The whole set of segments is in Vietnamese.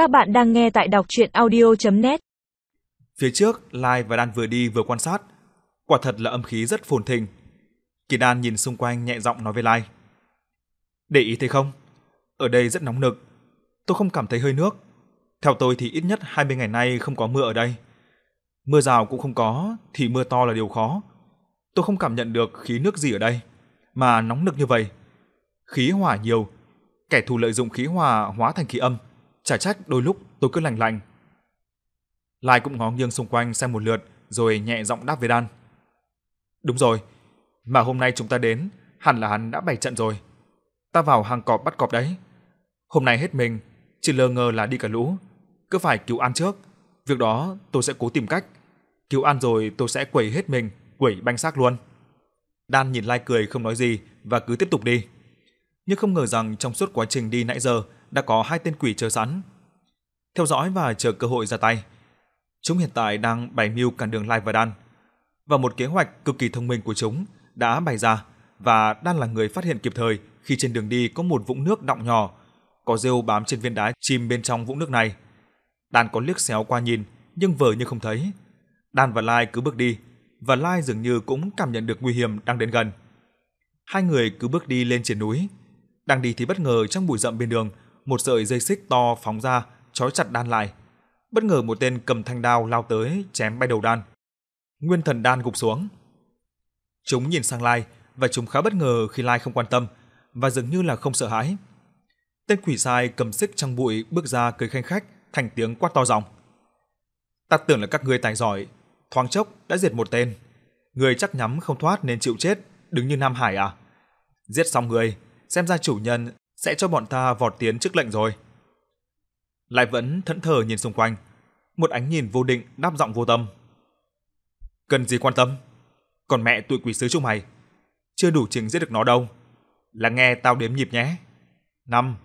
Các bạn đang nghe tại đọc audio net Phía trước, Lai và Đan vừa đi vừa quan sát. Quả thật là âm khí rất phồn thịnh. Kỳ Đan nhìn xung quanh nhẹ giọng nói với Lai. Để ý thấy không? Ở đây rất nóng nực. Tôi không cảm thấy hơi nước. Theo tôi thì ít nhất 20 ngày nay không có mưa ở đây. Mưa rào cũng không có, thì mưa to là điều khó. Tôi không cảm nhận được khí nước gì ở đây, mà nóng nực như vậy. Khí hỏa nhiều, kẻ thù lợi dụng khí hỏa hóa thành khí âm, chả trách đôi lúc tôi cứ lạnh lạnh. Lai cũng ngó nghiêng xung quanh xem một lượt, rồi nhẹ giọng đáp với Đan. Đúng rồi, mà hôm nay chúng ta đến, hẳn là hắn đã bày trận rồi. Ta vào hàng cọp bắt cọp đấy. Hôm nay hết mình, chỉ lơ ngơ là đi cả lũ, cứ phải cứu An trước. Việc đó tôi sẽ cố tìm cách. Cứu An rồi tôi sẽ quẩy hết mình, quẩy banh xác luôn. Đan nhìn Lai cười không nói gì và cứ tiếp tục đi. Nhưng không ngờ rằng trong suốt quá trình đi nãy giờ đã có hai tên quỷ chờ sẵn. Theo dõi và chờ cơ hội ra tay. Chúng hiện tại đang bày mưu cản đường Lai và Đan. Và một kế hoạch cực kỳ thông minh của chúng đã bày ra và Đan là người phát hiện kịp thời khi trên đường đi có một vũng nước đọng nhỏ, có rêu bám trên viên đá chìm bên trong vũng nước này. Đan có liếc xéo qua nhìn, nhưng vờ như không thấy. Đan và Lai cứ bước đi, và Lai dường như cũng cảm nhận được nguy hiểm đang đến gần. Hai người cứ bước đi lên trên núi. Đang đi thì bất ngờ trong bụi rậm bên đường, một sợi dây xích to phóng ra, trói chặt Đan lại. Bất ngờ một tên cầm thanh đao lao tới, chém bay đầu Đan. Nguyên thần Đan gục xuống. Chúng nhìn sang Lai và chúng khá bất ngờ khi Lai không quan tâm và dường như là không sợ hãi. Tên quỷ sai cầm xích trong bụi bước ra cười khanh khách, thành tiếng quát to giọng. Ta tưởng là các ngươi tài giỏi, thoáng chốc đã diệt một tên. Người chắc nhắm không thoát nên chịu chết, đứng như Nam Hải à? Giết xong người, xem ra chủ nhân sẽ cho bọn ta vọt tiến trước lệnh rồi. Lại vẫn thẫn thờ nhìn xung quanh, một ánh nhìn vô định đáp giọng vô tâm. Cần gì quan tâm? Còn mẹ tụi quỷ sứ chúng mày, chưa đủ trình giết được nó đâu. Là nghe tao đếm nhịp nhé. 5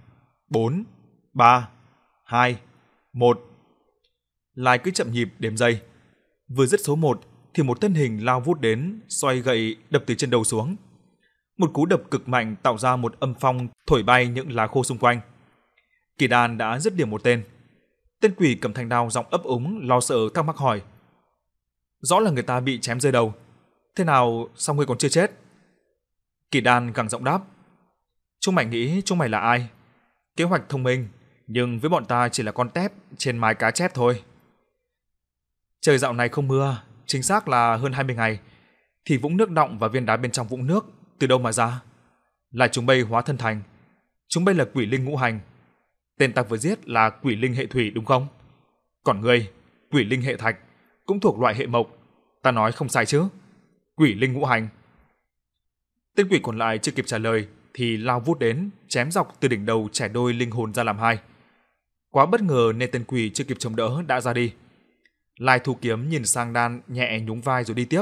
4 3 2 1 Lai cứ chậm nhịp đếm giây. Vừa dứt số 1 thì một thân hình lao vút đến, xoay gậy đập từ trên đầu xuống. Một cú đập cực mạnh tạo ra một âm phong thổi bay những lá khô xung quanh. Kỳ Đan đã dứt điểm một tên. Tên quỷ cầm thanh đao giọng ấp úng lo sợ thắc mắc hỏi. Rõ là người ta bị chém rơi đầu. Thế nào sao ngươi còn chưa chết? Kỳ Đan gằn giọng đáp. Chúng mày nghĩ chúng mày là ai? Kế hoạch thông minh, nhưng với bọn ta chỉ là con tép trên mái cá chép thôi. Trời dạo này không mưa, chính xác là hơn 20 ngày, thì vũng nước động và viên đá bên trong vũng nước từ đâu mà ra? Là chúng bay hóa thân thành. Chúng bay là quỷ linh ngũ hành. Tên ta vừa giết là quỷ linh hệ thủy đúng không? Còn ngươi, quỷ linh hệ thạch, cũng thuộc loại hệ mộc. Ta nói không sai chứ? Quỷ linh ngũ hành. Tên quỷ còn lại chưa kịp trả lời thì lao vút đến, chém dọc từ đỉnh đầu chẻ đôi linh hồn ra làm hai. Quá bất ngờ nên tên quỷ chưa kịp chống đỡ đã ra đi. Lai Thu Kiếm nhìn sang Đan nhẹ nhún vai rồi đi tiếp.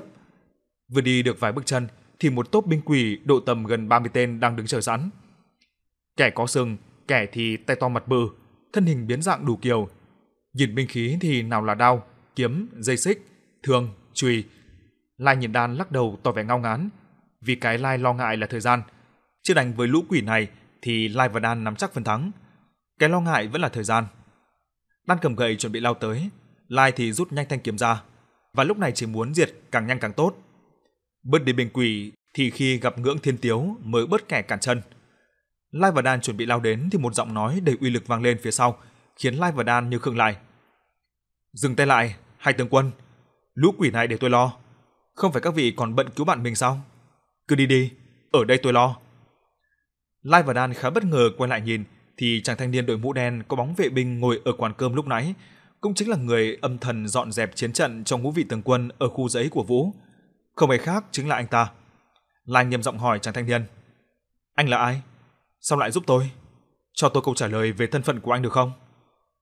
Vừa đi được vài bước chân thì một tốp binh quỷ độ tầm gần 30 tên đang đứng chờ sẵn. Kẻ có sừng, kẻ thì tay to mặt bự, thân hình biến dạng đủ kiểu. Nhìn binh khí thì nào là đao, kiếm, dây xích, thương, chùy. Lai nhìn Đan lắc đầu tỏ vẻ ngao ngán, vì cái Lai lo ngại là thời gian. Chưa đánh với lũ quỷ này thì Lai và Đan nắm chắc phần thắng. Cái lo ngại vẫn là thời gian. Đan cầm gậy chuẩn bị lao tới, Lai thì rút nhanh thanh kiếm ra, và lúc này chỉ muốn diệt càng nhanh càng tốt. Bớt đi bên quỷ thì khi gặp ngưỡng thiên tiếu mới bớt kẻ cản chân. Lai và Đan chuẩn bị lao đến thì một giọng nói đầy uy lực vang lên phía sau, khiến Lai và Đan như khựng lại. Dừng tay lại, hai tướng quân, lũ quỷ này để tôi lo. Không phải các vị còn bận cứu bạn mình sao? Cứ đi đi, ở đây tôi lo. Lai và Đan khá bất ngờ quay lại nhìn thì chàng thanh niên đội mũ đen có bóng vệ binh ngồi ở quán cơm lúc nãy cũng chính là người âm thần dọn dẹp chiến trận trong ngũ vị tướng quân ở khu giấy của Vũ. Không ai khác chính là anh ta. Lai nghiêm giọng hỏi chàng thanh niên. Anh là ai? Sao lại giúp tôi? Cho tôi câu trả lời về thân phận của anh được không?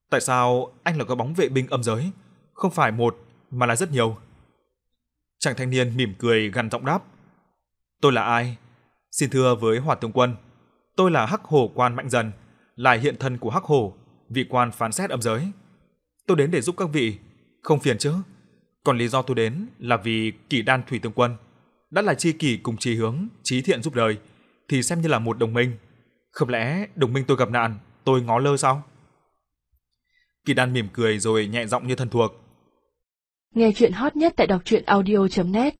Tại sao anh là có bóng vệ binh âm giới? Không phải một, mà là rất nhiều. Chàng thanh niên mỉm cười gằn giọng đáp. Tôi là ai? Xin thưa với Hỏa tướng quân, tôi là Hắc Hổ quan Mạnh Dần, là hiện thân của Hắc Hổ, vị quan phán xét âm giới. Tôi đến để giúp các vị, không phiền chứ. Còn lý do tôi đến là vì Kỷ Đan Thủy tương Quân đã là chi kỷ cùng chí hướng, chí thiện giúp đời thì xem như là một đồng minh. Không lẽ đồng minh tôi gặp nạn, tôi ngó lơ sao? Kỳ Đan mỉm cười rồi nhẹ giọng như thân thuộc. Nghe chuyện hot nhất tại đọc truyện audio.net